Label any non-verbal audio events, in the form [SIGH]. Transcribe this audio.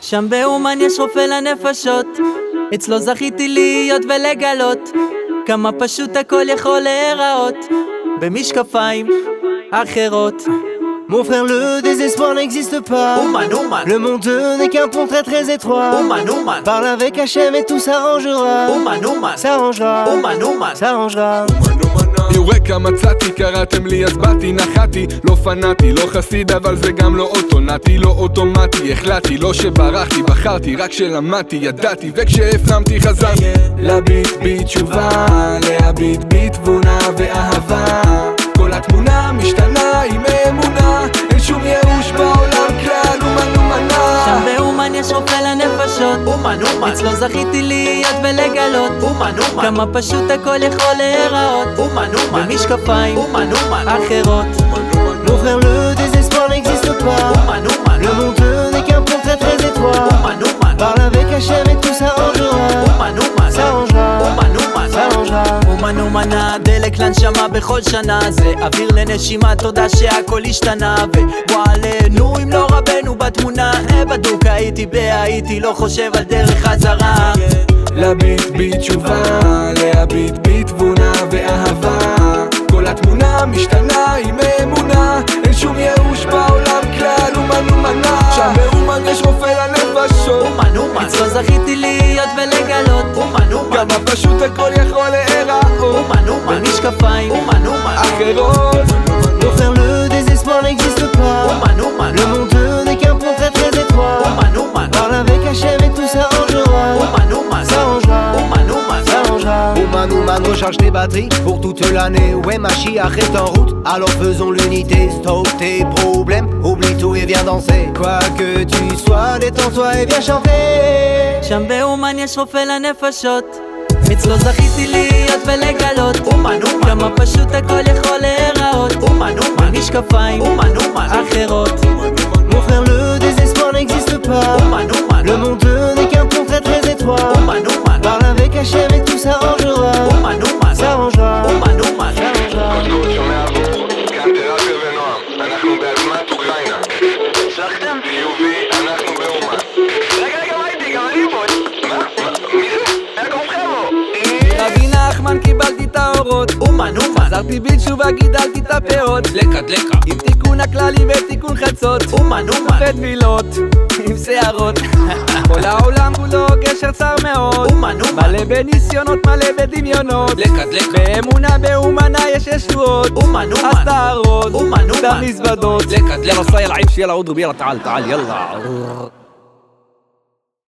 שם באומן יש רופא לנפשות אצלו זכיתי להיות ולגלות כמה פשוט הכל יכול להיראות במשקפיים אחרות Mon frère, le désespoir n'existe pas. Oman, Oman. Le monde n'est qu'un pont très très étroit. Oman, Oman. Parle avec Hachem et tout s'arrangera. Oman, Oman. S'arrangera. Oman, Oman. S'arrangera. יורקה מצאתי, קראתם לי אז באתי, נחתי. לא פנאטי, לא חסיד אבל זה גם לא אוטונטי, לא אוטומטי. החלטתי, לא שברחתי, בחרתי, רק שלמדתי, ידעתי וכשהפנמתי חזרתי. לביט בי תשובה, להביט בי תבונה ואהבה אומן. אצלו זכיתי להיות ולגלות אומן, אומן. כמה פשוט הכל יכול להיראות אומן, אומן. במשקפיים אומן, אומן. אחרות Mon frère, le désespoir n'existe pas. אומן, אומן. Le monde n'est qu'un pont très très étroit. אומן, אומן. Parle avec Hachem et tout s'arrangera. אומן, אומן. S'arrangera. אומן, אומן. S'arrangera. אומן אומנה, דלק לנשמה בכל שנה זה אוויר לנשימה, תודה שהכל השתנה ובוא הייתי בהייתי, לא חושב על דרך חזרה. להביט בי תשובה, להביט בי תבונה ואהבה. כל התמונה משתנה עם אמונה. אין שום ייאוש בעולם כלל, אומן אומנה. שם באומן יש רופא לנפשות אומן, אומן. אצלו זכיתי להיות ולגלות. אומן, אומן. כמה פשוט הכל יכול להיראות. אומן, אומן. במשקפיים אומן, אומן. אחרות Ouman Ouman recharge tes batteries pour toute l'année Ouais Mashiach est en route Alors faisons l'unité Stop tes problèmes Oublie tout et viens danser Quoi que tu sois Détends-toi et viens chanter שם באומן יש רופא לנפשות אצלו זכיתי להיות ולגלות אומן, אומן. כמה פשוט הכל יכול להיראות אומן, אומן. במשקפיים אומן, אומן. אחרות Mon frère, le désespoir n'existe pas. אומן, אומן. אומן, אומן. חזרתי בתשובה גידלתי את הפירות דלקה, דלקה. עם תיקון הכללי ותיקון חצות אומן, אומן. וטבילות עם שערות [LAUGHS] כל העולם כולו קשר צר מאוד אומן, אומן. מלא בניסיונות מלא בדמיונות דלקה, דלקה. באמונה באומנה יש ישועות אומן, אומן. הסתרות אומן, אומן. במזוודות דלקה, דלקה. יאללה סייל עיש יאללה עודו ביאללה تعال تعال يلا